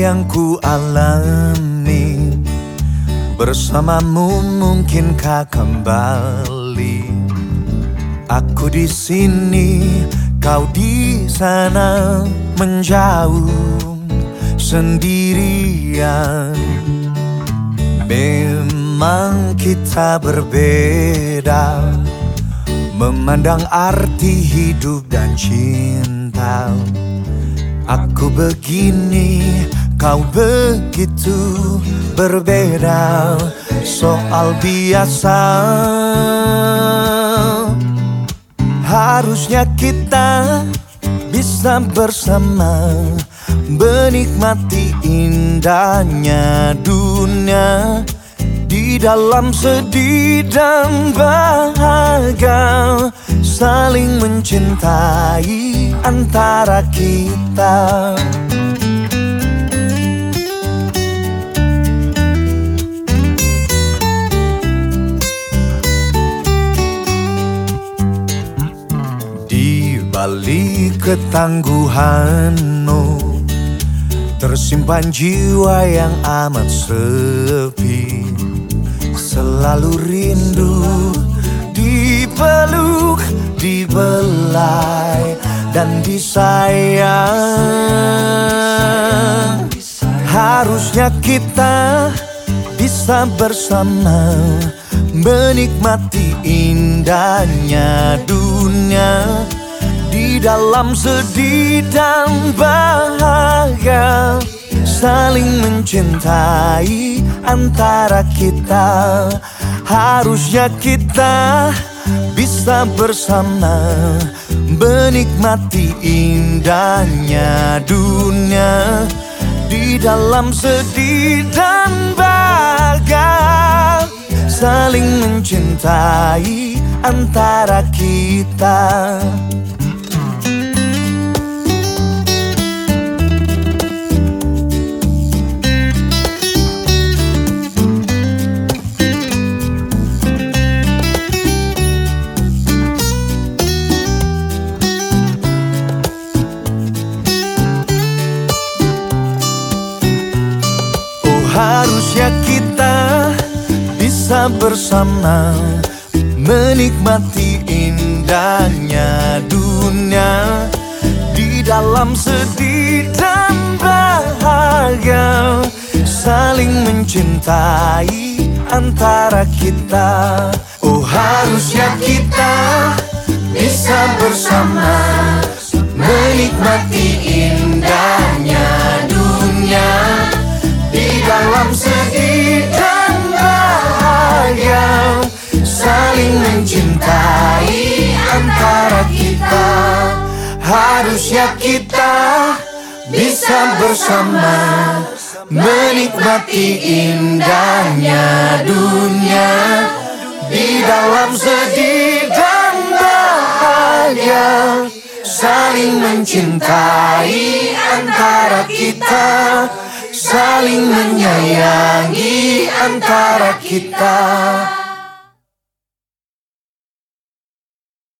yang ku alami. Bersamamu mungkinkah kembali? Aku di sini, kau di sana menjauh sendirian. Memang kita berbeda Memandang arti hidup dan cinta. Aku begini, kau begitu berbeda Soal biasa. Harusnya kita bisa bersama Menikmati indahnya dunia Di dalam sedih dan bahagia. Saling mencintai antara kita Balik ketangguhanmu. Tersimpan jiwa yang amat sepi. Selalu rindu Dipeluk, dibelai Dan disayang Harusnya kita bisa bersama Menikmati indahnya dunia di dalam sedih dan bahagia. Saling mencintai antara kita. Harusnya kita bisa bersama Menikmati indahnya dunia. Di dalam sedih dan bahagia Saling mencintai antara kita kita bisa bersama Menikmati indahnya dunia Di dalam sedih dan bahagia. Saling mencintai antara kita. Oh harusnya kita bisa bersama Menikmati indahnya Harusnya kita bisa bersama Menikmati indahnya dunia Di dalam sedih dan bahagia Saling mencintai antara kita saling menyayangi antara kita.